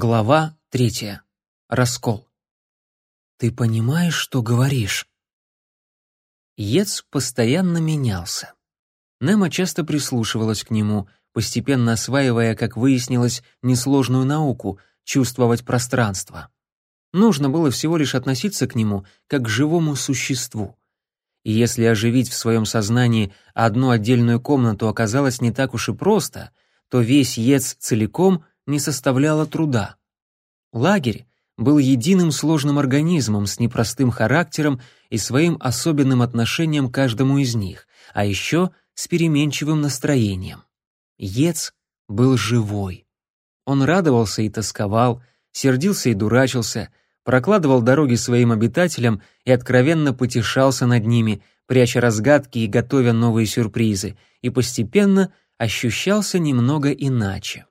Глава третья. Раскол. «Ты понимаешь, что говоришь?» Ец постоянно менялся. Немо часто прислушивалась к нему, постепенно осваивая, как выяснилось, несложную науку — чувствовать пространство. Нужно было всего лишь относиться к нему как к живому существу. И если оживить в своем сознании одну отдельную комнату оказалось не так уж и просто, то весь Ец целиком не составляло труда. Лагерь был единым сложным организмом с непростым характером и своим особенным отношением к каждому из них, а еще с переменчивым настроением. Ец был живой. Он радовался и тосковал, сердился и дурачился, прокладывал дороги своим обитателям и откровенно потешался над ними, пряча разгадки и готовя новые сюрпризы, и постепенно ощущался немного иначе.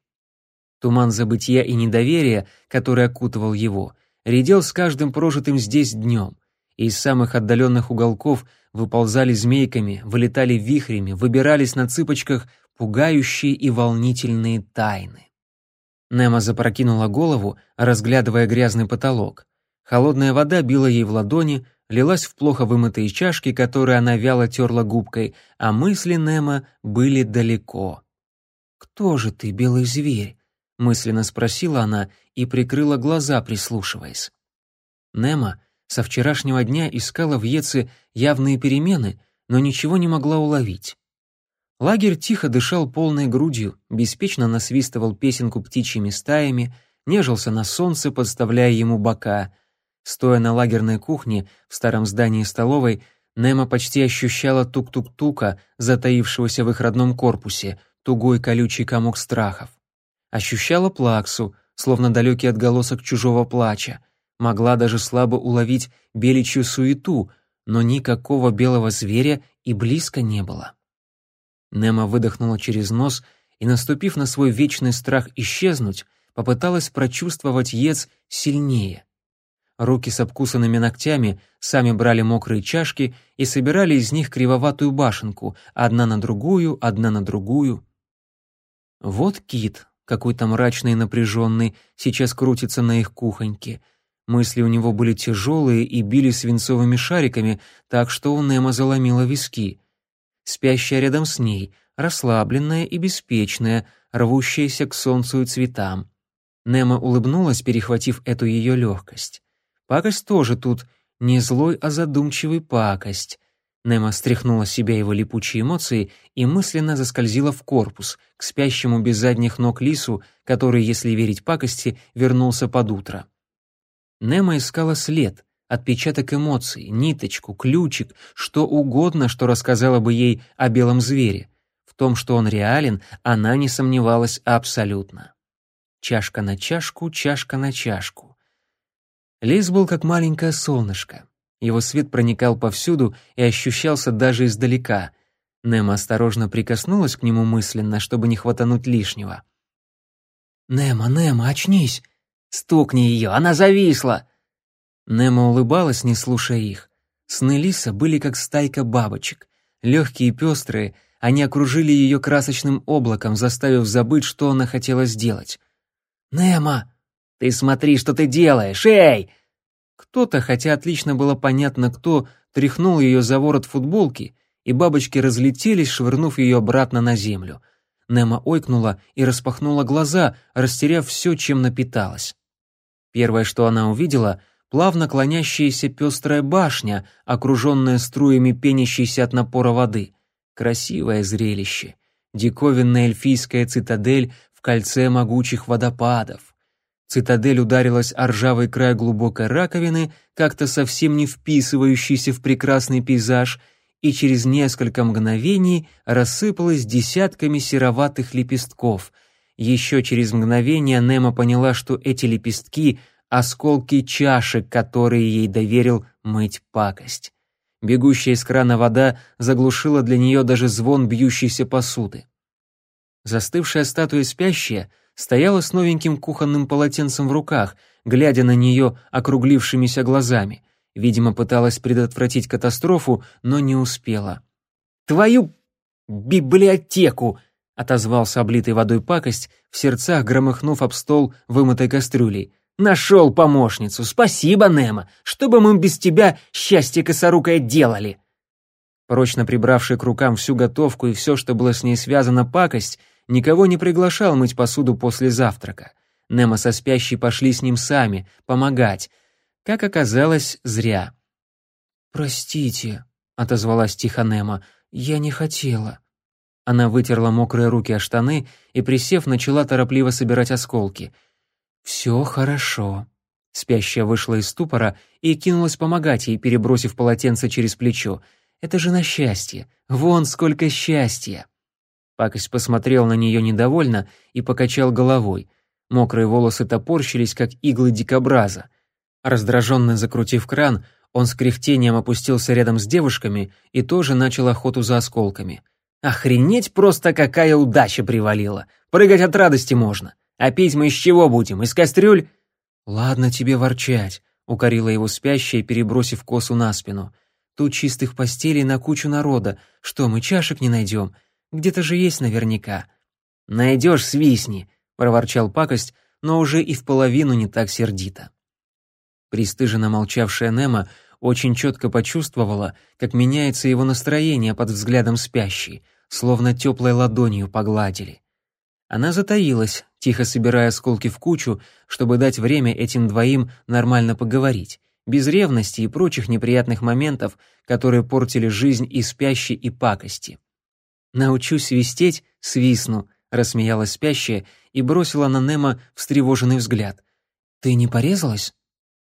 Туман забытия и недоверия, который окутывал его, редел с каждым прожитым здесь днем, и из самых отдаленных уголков выползали змейками, вылетали вихрями, выбирались на цыпочках пугающие и волнительные тайны. Немо запрокинула голову, разглядывая грязный потолок. Холодная вода била ей в ладони, лилась в плохо вымытые чашки, которые она вяло терла губкой, а мысли Немо были далеко. «Кто же ты, белый зверь?» Мысленно спросила она и прикрыла глаза, прислушиваясь. Нема со вчерашнего дня искала в Еце явные перемены, но ничего не могла уловить. Лагерь тихо дышал полной грудью, беспечно насвистывал песенку птичьими стаями, нежился на солнце, подставляя ему бока. Стоя на лагерной кухне в старом здании столовой, Нема почти ощущала тук-тук-тука, затаившегося в их родном корпусе, тугой колючий комок страхов. Ощущала плаксу, словно далекий отголосок чужого плача. Могла даже слабо уловить беличью суету, но никакого белого зверя и близко не было. Немо выдохнула через нос и, наступив на свой вечный страх исчезнуть, попыталась прочувствовать ец сильнее. Руки с обкусанными ногтями сами брали мокрые чашки и собирали из них кривоватую башенку, одна на другую, одна на другую. Вот кит, какой-то мрачный и напряженный, сейчас крутится на их кухоньке. Мысли у него были тяжелые и били свинцовыми шариками, так что у Немо заломило виски. Спящая рядом с ней, расслабленная и беспечная, рвущаяся к солнцу и цветам. Немо улыбнулась, перехватив эту ее легкость. Пакость тоже тут не злой, а задумчивый пакость. Немо стряхнула с себя его липучие эмоции и мысленно заскользила в корпус, к спящему без задних ног лису, который, если верить пакости, вернулся под утро. Немо искала след, отпечаток эмоций, ниточку, ключик, что угодно, что рассказала бы ей о белом звере. В том, что он реален, она не сомневалась абсолютно. Чашка на чашку, чашка на чашку. Лис был как маленькое солнышко. Его свет проникал повсюду и ощущался даже издалека. Немо осторожно прикоснулась к нему мысленно, чтобы не хватануть лишнего. «Немо, Немо, очнись!» «Стукни ее, она зависла!» Немо улыбалась, не слушая их. Сны Лиса были как стайка бабочек. Легкие и пестрые, они окружили ее красочным облаком, заставив забыть, что она хотела сделать. «Немо!» «Ты смотри, что ты делаешь! Эй!» Кто-то, хотя отлично было понятно кто, тряхнул ее за ворот футболки, и бабочки разлетелись, швырнув ее обратно на землю. Немо ойкнула и распахнула глаза, растеряв все, чем напиталась. Первое, что она увидела, плавно клонящаяся пестрая башня, окруженная струями пенящейся от напора воды. Красивое зрелище. Диковинная эльфийская цитадель в кольце могучих водопадов. Цитадель ударилась о ржавый край глубокой раковины, как-то совсем не вписывающийся в прекрасный пейзаж, и через несколько мгновений рассыпалась десятками сероватых лепестков. Еще через мгновение Немо поняла, что эти лепестки — осколки чашек, которые ей доверил мыть пакость. Бегущая из крана вода заглушила для нее даже звон бьющейся посуды. Застывшая статуя спящая — стояла с новеньким кухонным полотенцем в руках, глядя на нее округлившимися глазами. Видимо, пыталась предотвратить катастрофу, но не успела. «Твою библиотеку!» отозвался облитый водой пакость, в сердцах громыхнув об стол вымытой кастрюлей. «Нашел помощницу! Спасибо, Немо! Что бы мы без тебя счастье косорукое делали?» Прочно прибравший к рукам всю готовку и все, что было с ней связано пакость, никого не приглашал мыть посуду после завтрака. Немо со спящей пошли с ним сами, помогать. Как оказалось, зря. «Простите», — отозвалась тихо Немо, — «я не хотела». Она вытерла мокрые руки о штаны и, присев, начала торопливо собирать осколки. «Все хорошо». Спящая вышла из ступора и кинулась помогать ей, перебросив полотенце через плечо. «Это же на счастье! Вон сколько счастья!» Пакость посмотрел на нее недовольно и покачал головой. Мокрые волосы топорщились, как иглы дикобраза. Раздраженно закрутив кран, он с кряхтением опустился рядом с девушками и тоже начал охоту за осколками — Охренеть просто какая удача привалила. Прыгать от радости можно. А пить мы из чего будем? Из кастрюль? Ладно тебе ворчать, укорила его спящая, перебросив косу на спину. Тут чистых постелей на кучу народа. Что, мы чашек не найдем? Где-то же есть наверняка. Найдешь, свистни, проворчал пакость, но уже и в половину не так сердито. Пристыженно молчавшая Нема очень четко почувствовала, как меняется его настроение под взглядом спящей, словно теплой ладонью погладили. Она затаилась, тихо собирая осколки в кучу, чтобы дать время этим двоим нормально поговорить, без ревности и прочих неприятных моментов, которые портили жизнь и спящей, и пакости. «Научусь свистеть, свистну», — рассмеялась спящая и бросила на Немо встревоженный взгляд. «Ты не порезалась?»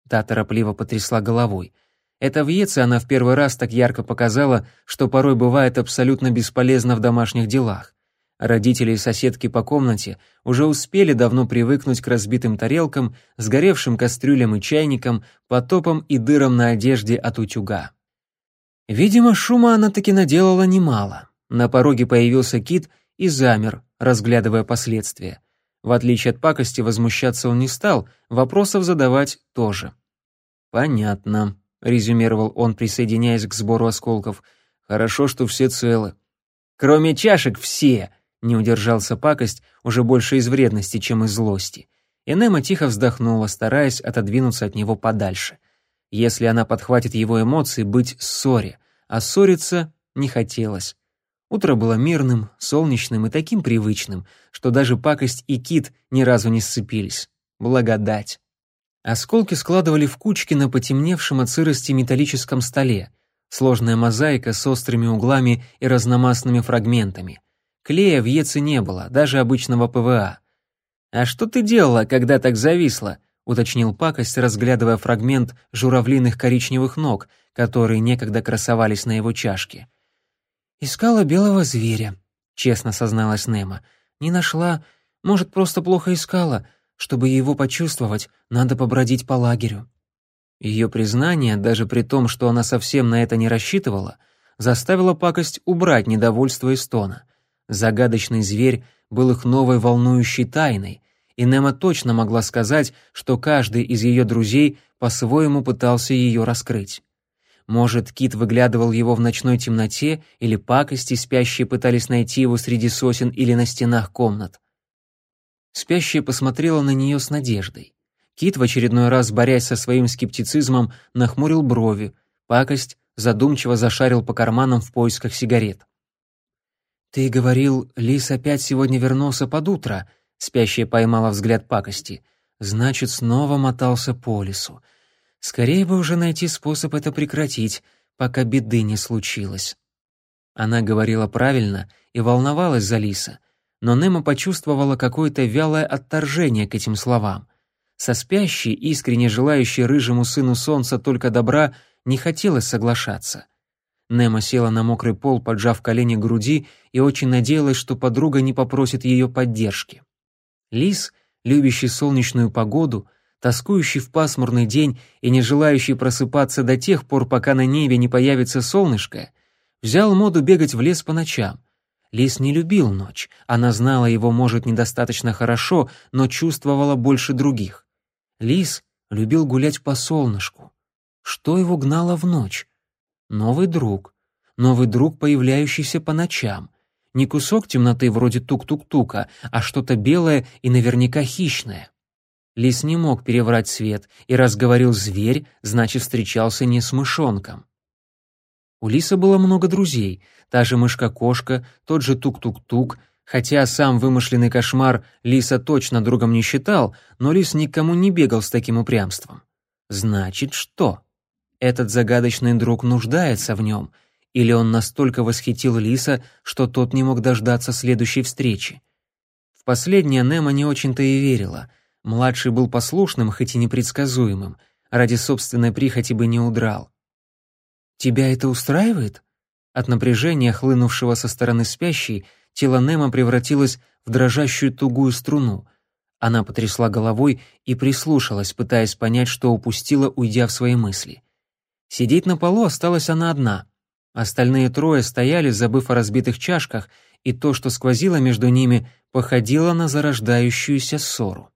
Та торопливо потрясла головой — это в Еце она в первый раз так ярко показала, что порой бывает абсолютно бесполезно в домашних делах. Родители и соседки по комнате уже успели давно привыкнуть к разбитым тарелкам, сгоревшим кастрюлям и чайникам, потопам и дырам на одежде от утюга. Видимо, шума она таки наделала немало. На пороге появился кит и замер, разглядывая последствия. В отличие от пакости, возмущаться он не стал, вопросов задавать тоже. «Понятно», — резюмировал он, присоединяясь к сбору осколков. «Хорошо, что все целы». «Кроме чашек все!» — не удержался пакость, уже больше из вредности, чем из злости. Энема тихо вздохнула, стараясь отодвинуться от него подальше. Если она подхватит его эмоции, быть ссоре, а ссориться не хотелось. Утро было мирным, солнечным и таким привычным, что даже пакость и кит ни разу не сцепились. Благодать. Осколки складывали в кучки на потемневшем от сырости металлическом столе. Сложная мозаика с острыми углами и разномастными фрагментами. Клея в Еце не было, даже обычного ПВА. «А что ты делала, когда так зависла?» — уточнил пакость, разглядывая фрагмент журавлиных коричневых ног, которые некогда красовались на его чашке. «Искала белого зверя», — честно созналась Немо. «Не нашла. Может, просто плохо искала. Чтобы его почувствовать, надо побродить по лагерю». Ее признание, даже при том, что она совсем на это не рассчитывала, заставило пакость убрать недовольство из тона. Загадочный зверь был их новой волнующей тайной, и Нема точно могла сказать, что каждый из ее друзей по-своему пытался ее раскрыть. Может, Кит выглядывал его в ночной темноте, или пакости спящие пытались найти его среди сосен или на стенах комнат. Спящая посмотрела на нее с надеждой. Кит, в очередной раз борясь со своим скептицизмом, нахмурил брови. Пакость задумчиво зашарил по карманам в поисках сигарет. «Ты говорил, Лис опять сегодня вернулся под утро», — спящая поймала взгляд пакости. «Значит, снова мотался по лесу. Скорее бы уже найти способ это прекратить, пока беды не случилось». Она говорила правильно и волновалась за Лиса, но Немо почувствовала какое-то вялое отторжение к этим словам. Со спящей, искренне желающей рыжему сыну солнца только добра, не хотелось соглашаться. Немо села на мокрый пол, поджав колени к груди, и очень надеялась, что подруга не попросит ее поддержки. Лис, любящий солнечную погоду, тоскующий в пасмурный день и не желающий просыпаться до тех пор, пока на небе не появится солнышко, взял моду бегать в лес по ночам, Лис не любил ночь. Она знала его, может, недостаточно хорошо, но чувствовала больше других. Лис любил гулять по солнышку. Что его гнало в ночь? Новый друг. Новый друг, появляющийся по ночам. Не кусок темноты вроде тук-тук-тука, а что-то белое и наверняка хищное. Лис не мог переврать свет, и раз говорил «зверь», значит, встречался не с мышонком. У Лиса было много друзей, та же мышка-кошка, тот же тук-тук-тук, хотя сам вымышленный кошмар Лиса точно другом не считал, но Лис никому не бегал с таким упрямством. Значит, что? Этот загадочный друг нуждается в нем, или он настолько восхитил Лиса, что тот не мог дождаться следующей встречи. В последнее Немо не очень-то и верила — Младший был послушным, хоть и непредсказуемым. Ради собственной прихоти бы не удрал. «Тебя это устраивает?» От напряжения, хлынувшего со стороны спящей, тело Немо превратилось в дрожащую тугую струну. Она потрясла головой и прислушалась, пытаясь понять, что упустила, уйдя в свои мысли. Сидеть на полу осталась она одна. Остальные трое стояли, забыв о разбитых чашках, и то, что сквозило между ними, походило на зарождающуюся ссору.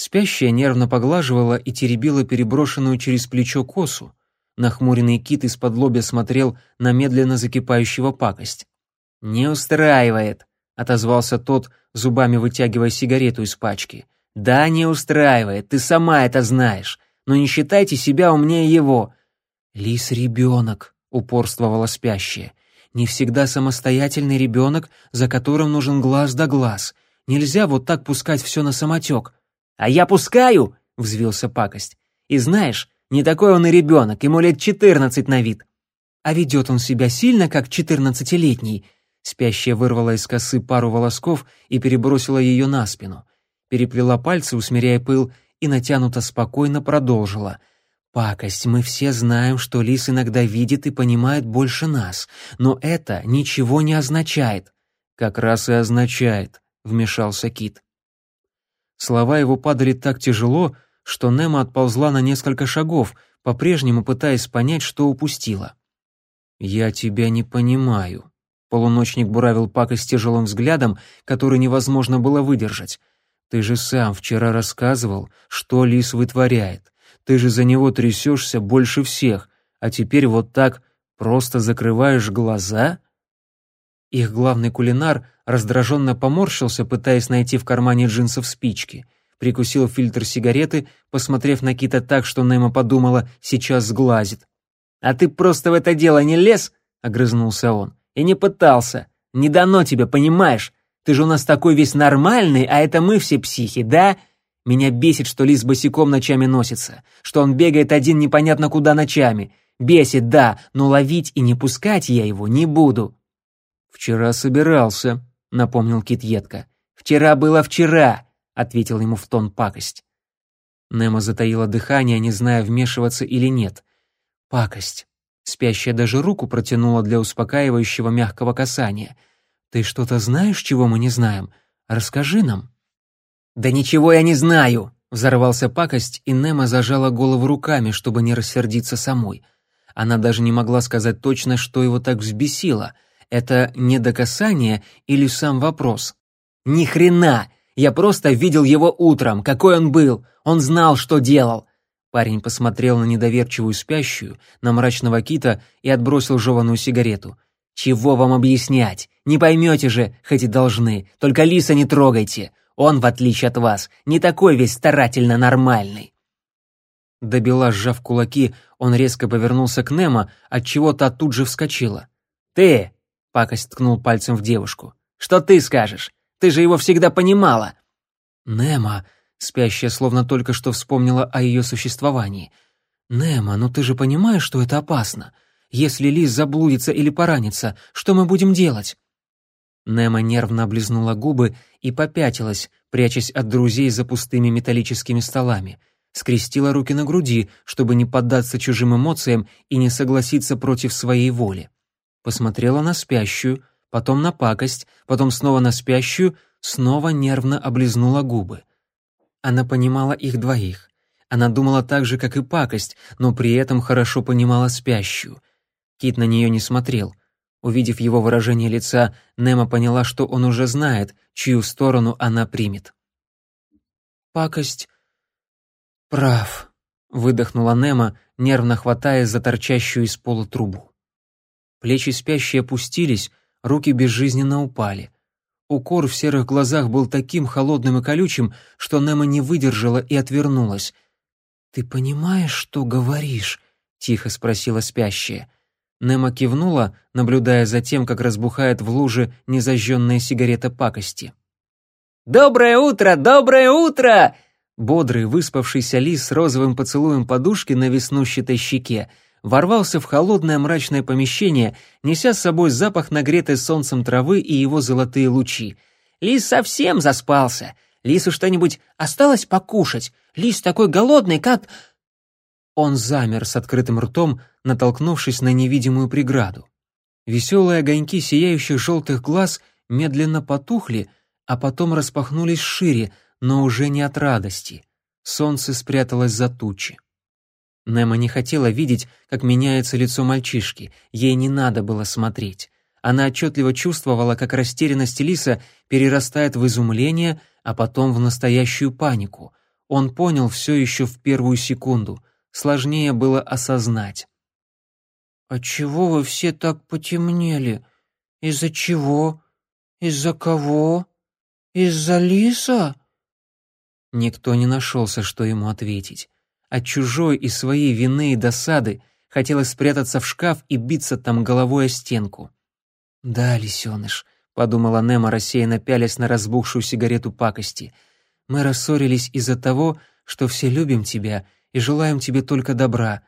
Спящая нервно поглаживала и теребила переброшенную через плечо косу. Нахмуренный кит из-под лобя смотрел на медленно закипающего пакость. «Не устраивает», — отозвался тот, зубами вытягивая сигарету из пачки. «Да, не устраивает, ты сама это знаешь, но не считайте себя умнее его». «Лис ребенок», — упорствовала спящая. «Не всегда самостоятельный ребенок, за которым нужен глаз да глаз. Нельзя вот так пускать все на самотек. «А я пускаю!» — взвился пакость. «И знаешь, не такой он и ребенок, ему лет четырнадцать на вид». «А ведет он себя сильно, как четырнадцатилетний», Спящая вырвала из косы пару волосков и перебросила ее на спину. Переплела пальцы, усмиряя пыл, и натянуто спокойно продолжила. «Пакость, мы все знаем, что лис иногда видит и понимает больше нас, но это ничего не означает». «Как раз и означает», — вмешался Кит. Слова его падали так тяжело, что Немо отползла на несколько шагов, по-прежнему пытаясь понять, что упустила. «Я тебя не понимаю», — полуночник буравил пакость тяжелым взглядом, который невозможно было выдержать. «Ты же сам вчера рассказывал, что лис вытворяет. Ты же за него трясешься больше всех, а теперь вот так просто закрываешь глаза?» Их главный кулинар раздраженно поморщился, пытаясь найти в кармане джинсов спички. Прикусил фильтр сигареты, посмотрев на Кита так, что Немо подумала, сейчас сглазит. «А ты просто в это дело не лез?» — огрызнулся он. «И не пытался. Не дано тебе, понимаешь? Ты же у нас такой весь нормальный, а это мы все психи, да? Меня бесит, что лис босиком ночами носится, что он бегает один непонятно куда ночами. Бесит, да, но ловить и не пускать я его не буду. «Вчера собирался», — напомнил Кит едко. «Вчера было вчера», — ответил ему в тон пакость. Немо затаила дыхание, не зная, вмешиваться или нет. «Пакость». Спящая даже руку протянула для успокаивающего мягкого касания. «Ты что-то знаешь, чего мы не знаем? Расскажи нам». «Да ничего я не знаю!» — взорвался пакость, и Немо зажала голову руками, чтобы не рассердиться самой. Она даже не могла сказать точно, что его так взбесило — это не до касания или сам вопрос? Ни хрена! Я просто видел его утром, какой он был. Он знал, что делал. Парень посмотрел на недоверчивую спящую, на мрачного кита и отбросил жеваную сигарету. «Чего вам объяснять? Не поймете же, хоть и должны. Только лиса не трогайте. Он, в отличие от вас, не такой весь старательно нормальный». Добила, сжав кулаки, он резко повернулся к Немо, отчего та тут же вскочила. «Ты! Пакость ткнул пальцем в девушку. «Что ты скажешь? Ты же его всегда понимала!» «Немо!» Спящая словно только что вспомнила о ее существовании. «Немо, ну ты же понимаешь, что это опасно? Если Лиз заблудится или поранится, что мы будем делать?» Немо нервно облизнула губы и попятилась, прячась от друзей за пустыми металлическими столами. Скрестила руки на груди, чтобы не поддаться чужим эмоциям и не согласиться против своей воли посмотрела на спящую, потом на пакость, потом снова на спящую, снова нервно облизнула губы. Она понимала их двоих. Она думала так же, как и пакость, но при этом хорошо понимала спящую. Кит на нее не смотрел. Увидев его выражение лица, Немо поняла, что он уже знает, чью сторону она примет. «Пакость прав», — выдохнула Немо, нервно хватаясь за торчащую из пола трубу. Плечи спящей опустились, руки безжизненно упали. Укор в серых глазах был таким холодным и колючим, что Немо не выдержала и отвернулась. «Ты понимаешь, что говоришь?» — тихо спросила спящая. Немо кивнула, наблюдая за тем, как разбухает в луже незажженная сигарета пакости. «Доброе утро! Доброе утро!» Бодрый, выспавшийся лис с розовым поцелуем подушки на веснущатой щеке ворвался в холодное мрачное помещение, неся с собой запах нагретой солнцем травы и его золотые лучи. «Лис совсем заспался. Лису что-нибудь осталось покушать? Лис такой голодный, как...» Он замер с открытым ртом, натолкнувшись на невидимую преграду. Веселые огоньки сияющих желтых глаз медленно потухли, а потом распахнулись шире, но уже не от радости. Солнце спряталось за тучи. Немо не хотела видеть, как меняется лицо мальчишки, ей не надо было смотреть. Она отчетливо чувствовала, как растерянность Лиса перерастает в изумление, а потом в настоящую панику. Он понял все еще в первую секунду — сложнее было осознать. «А чего вы все так потемнели? Из-за чего? Из-за кого? Из-за лиса?» Никто не нашелся, что ему ответить. От чужой и своей вины и досады хотелось спрятаться в шкаф и биться там головой о стенку. «Да, лисеныш», — подумала Немо, рассеянно пялясь на разбухшую сигарету пакости, — «мы рассорились из-за того, что все любим тебя и желаем тебе только добра.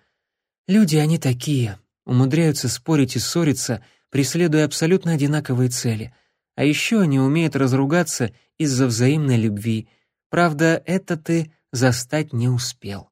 Люди они такие, умудряются спорить и ссориться, преследуя абсолютно одинаковые цели. А еще они умеют разругаться из-за взаимной любви. Правда, это ты застать не успел.